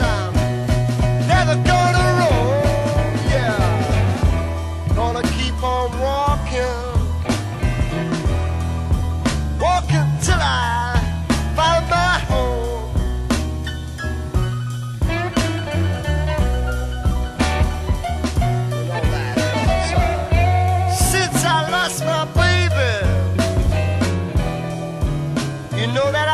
I'm never gonna roll, yeah. Gonna keep on till I find my home. Since I lost my baby, you know that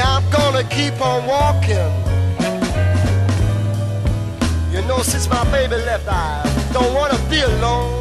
I'm gonna keep on walking. You know, since my baby left, I don't wanna be alone.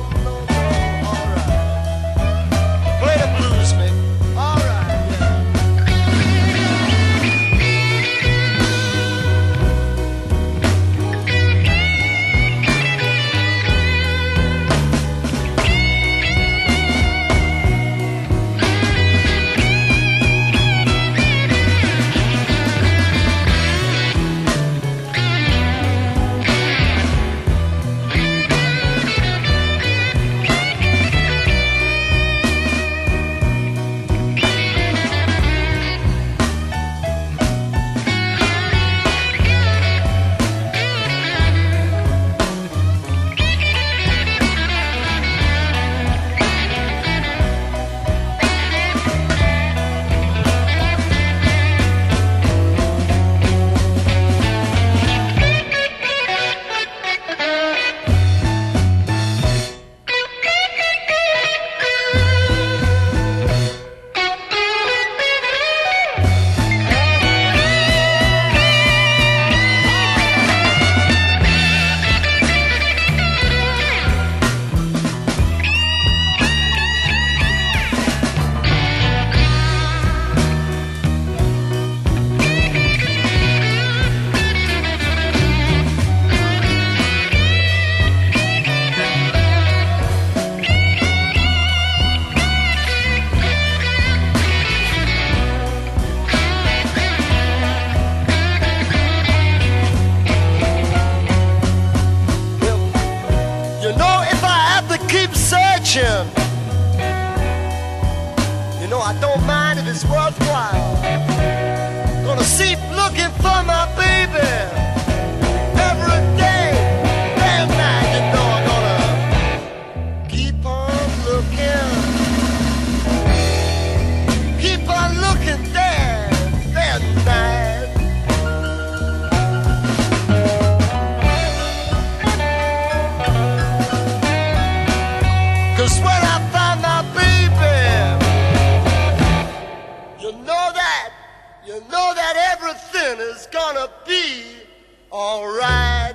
You know, if I have to keep searching, you know, I don't mind if it's worthwhile. Gonna keep looking for my know that. You know that everything is gonna be alright.